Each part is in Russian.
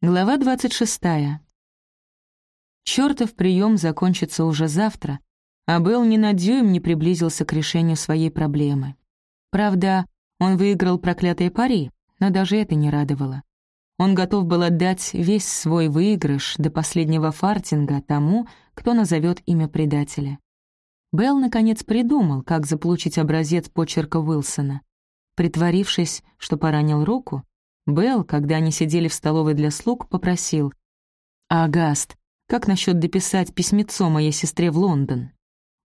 Глава 26. Чёртов прием закончится уже завтра, а Белл ни на дюйм не приблизился к решению своей проблемы. Правда, он выиграл проклятые пари, но даже это не радовало. Он готов был отдать весь свой выигрыш до последнего фартинга тому, кто назовет имя предателя. Белл, наконец, придумал, как заполучить образец почерка Уилсона. Притворившись, что поранил руку, Белл, когда они сидели в столовой для слуг, попросил. «Агаст, как насчет дописать письмецо моей сестре в Лондон?»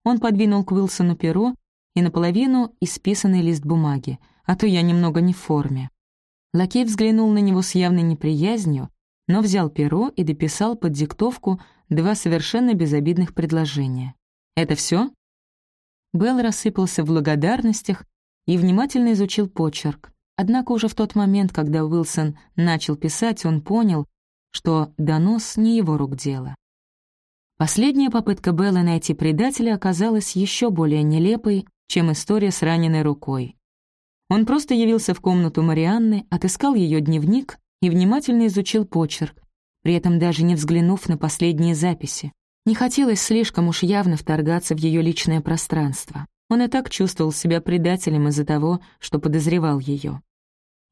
Он подвинул к Уилсону перо и наполовину исписанный лист бумаги, а то я немного не в форме. Лакей взглянул на него с явной неприязнью, но взял перо и дописал под диктовку два совершенно безобидных предложения. «Это все? Белл рассыпался в благодарностях и внимательно изучил почерк. Однако уже в тот момент, когда Уилсон начал писать, он понял, что донос не его рук дело. Последняя попытка Беллы найти предателя оказалась еще более нелепой, чем история с раненой рукой. Он просто явился в комнату Марианны, отыскал ее дневник и внимательно изучил почерк, при этом даже не взглянув на последние записи. Не хотелось слишком уж явно вторгаться в ее личное пространство. Он и так чувствовал себя предателем из-за того, что подозревал ее.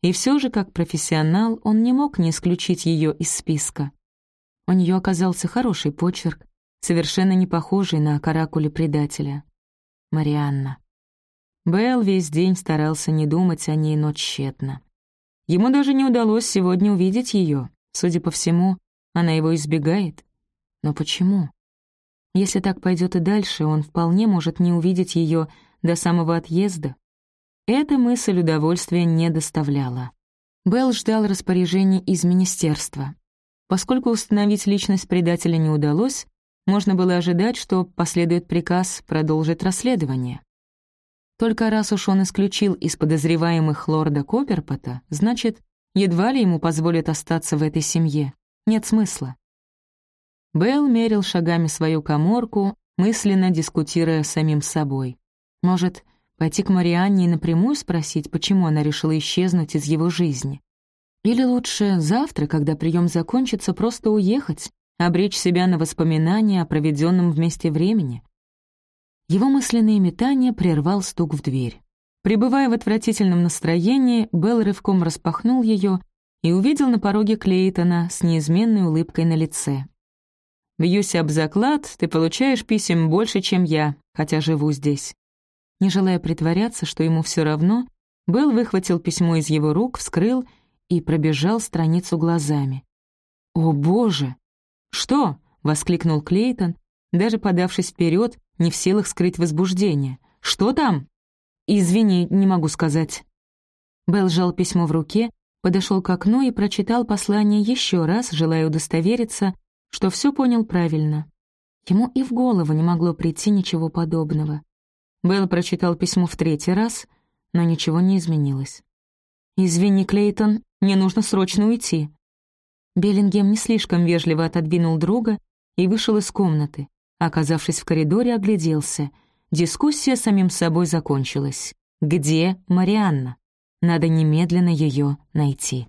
И все же, как профессионал, он не мог не исключить ее из списка. У нее оказался хороший почерк, совершенно не похожий на каракули предателя. Марианна. Белл весь день старался не думать о ней, но тщетно. Ему даже не удалось сегодня увидеть ее. Судя по всему, она его избегает. Но почему? Если так пойдет и дальше, он вполне может не увидеть ее до самого отъезда. Эта мысль удовольствия не доставляла. Белл ждал распоряжений из министерства. Поскольку установить личность предателя не удалось, можно было ожидать, что последует приказ продолжить расследование. Только раз уж он исключил из подозреваемых лорда Копперпота, значит, едва ли ему позволят остаться в этой семье. Нет смысла. Белл мерил шагами свою коморку, мысленно дискутируя с самим собой. Может, пойти к Марианне и напрямую спросить, почему она решила исчезнуть из его жизни? Или лучше завтра, когда прием закончится, просто уехать, обречь себя на воспоминания о проведенном вместе времени? Его мысленные метания прервал стук в дверь. Пребывая в отвратительном настроении, Белл рывком распахнул ее и увидел на пороге Клейтона с неизменной улыбкой на лице. Бьюсь об заклад, ты получаешь писем больше, чем я, хотя живу здесь». Не желая притворяться, что ему все равно, Белл выхватил письмо из его рук, вскрыл и пробежал страницу глазами. «О, боже!» «Что?» — воскликнул Клейтон, даже подавшись вперед, не в силах скрыть возбуждение. «Что там?» «Извини, не могу сказать». Белл сжал письмо в руке, подошел к окну и прочитал послание еще раз, желая удостовериться, что все понял правильно. Ему и в голову не могло прийти ничего подобного. Белл прочитал письмо в третий раз, но ничего не изменилось. «Извини, Клейтон, мне нужно срочно уйти». Беллингем не слишком вежливо отодвинул друга и вышел из комнаты. Оказавшись в коридоре, огляделся. Дискуссия самим собой закончилась. «Где Марианна? Надо немедленно ее найти».